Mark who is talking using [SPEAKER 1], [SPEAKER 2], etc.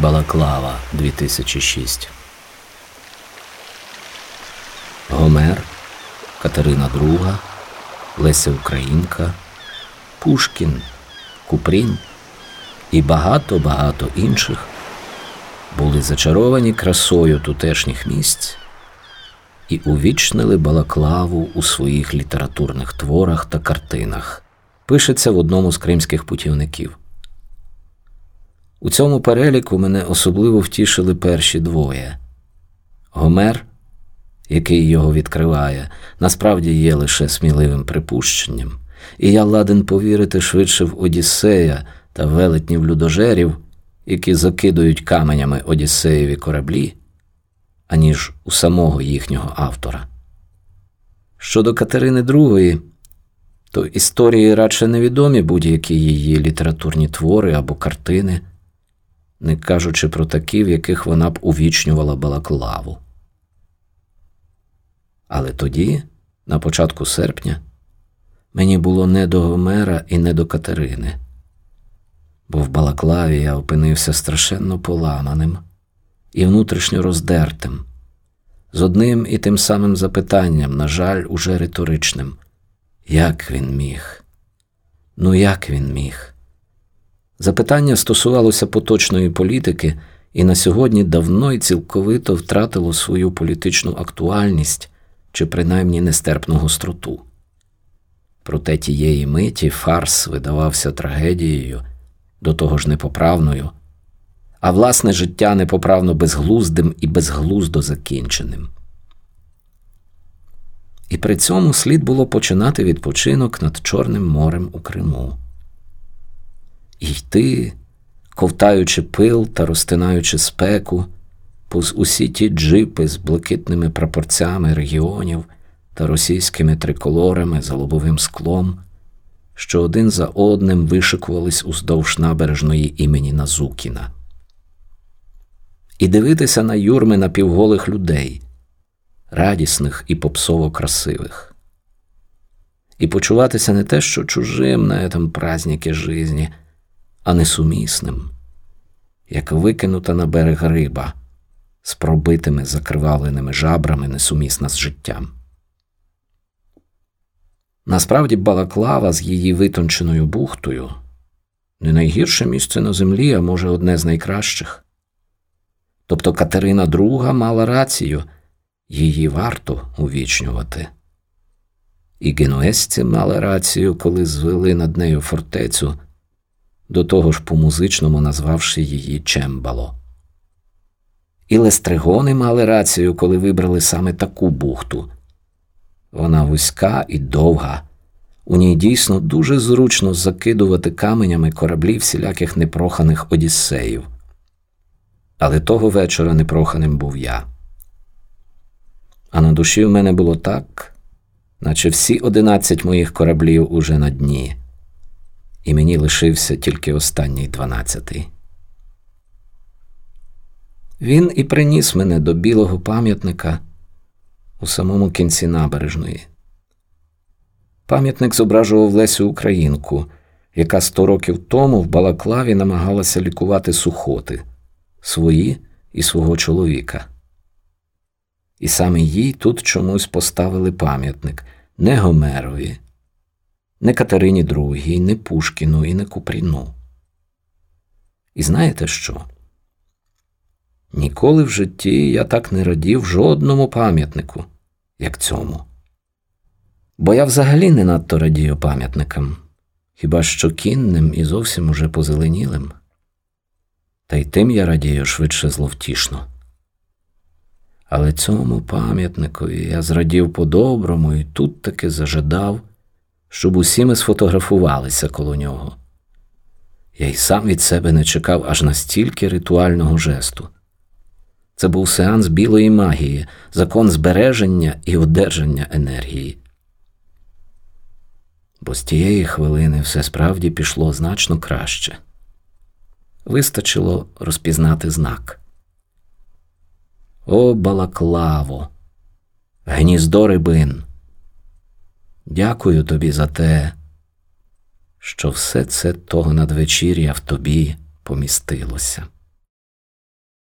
[SPEAKER 1] Балаклава 2006 Гомер, Катерина II, Леся Українка, Пушкін, Купрін і багато-багато інших були зачаровані красою тутешніх місць і увічнили балаклаву у своїх літературних творах та картинах, пишеться в одному з кримських путівників. У цьому переліку мене особливо втішили перші двоє. Гомер, який його відкриває, насправді є лише сміливим припущенням, і я ладен повірити швидше в Одіссея та велетнів людожерів, які закидують каменями Одіссеєві кораблі, аніж у самого їхнього автора. Щодо Катерини II, то історії радше невідомі будь-які її літературні твори або картини не кажучи про такі, в яких вона б увічнювала балаклаву. Але тоді, на початку серпня, мені було не до Гомера і не до Катерини, бо в балаклаві я опинився страшенно поламаним і внутрішньо роздертим, з одним і тим самим запитанням, на жаль, уже риторичним як він міг? Ну, як він міг? Запитання стосувалося поточної політики і на сьогодні давно й цілковито втратило свою політичну актуальність чи принаймні нестерпну гостроту. Проте тієї миті фарс видавався трагедією, до того ж непоправною, а власне життя непоправно безглуздим і безглуздо закінченим. І при цьому слід було починати відпочинок над Чорним морем у Криму і йти, ковтаючи пил та розтинаючи спеку, повз усі ті джипи з блакитними прапорцями регіонів та російськими триколорами за лобовим склом, що один за одним вишикувались уздовж набережної імені Назукіна. І дивитися на юрми напівголих людей, радісних і попсово красивих. І почуватися не те, що чужим на этом празднике жизни – а несумісним, як викинута на берег риба з пробитими закривавленими жабрами несумісна з життям. Насправді Балаклава з її витонченою бухтою не найгірше місце на землі, а може, одне з найкращих. Тобто Катерина II мала рацію, її варто увічнювати. І генуесці мали рацію, коли звели над нею фортецю до того ж по музичному назвавши її Чембало. І лестригони мали рацію, коли вибрали саме таку бухту. Вона вузька і довга, у ній дійсно дуже зручно закидувати каменями кораблі всіляких непроханих одіссеїв. Але того вечора непроханим був я. А на душі в мене було так, наче всі одинадцять моїх кораблів уже на дні і мені лишився тільки останній дванадцятий. Він і приніс мене до білого пам'ятника у самому кінці набережної. Пам'ятник зображував Лесю Українку, яка сто років тому в Балаклаві намагалася лікувати сухоти свої і свого чоловіка. І саме їй тут чомусь поставили пам'ятник не Гомерові, не Катерині II, не Пушкіну і не Купріну. І знаєте що? Ніколи в житті я так не радів жодному пам'ятнику, як цьому. Бо я взагалі не надто радію пам'ятникам, хіба що кінним і зовсім уже позеленілим. Та й тим я радію швидше зловтішно. Але цьому пам'ятникові я зрадів по-доброму і тут таки зажадав, щоб усі ми сфотографувалися коло нього. Я й сам від себе не чекав аж настільки ритуального жесту. Це був сеанс білої магії, закон збереження і одержання енергії. Бо з тієї хвилини все справді пішло значно краще. Вистачило розпізнати знак. О, балаклаво, гніздо рибин! Дякую тобі за те, що все це того надвечір'я в тобі помістилося.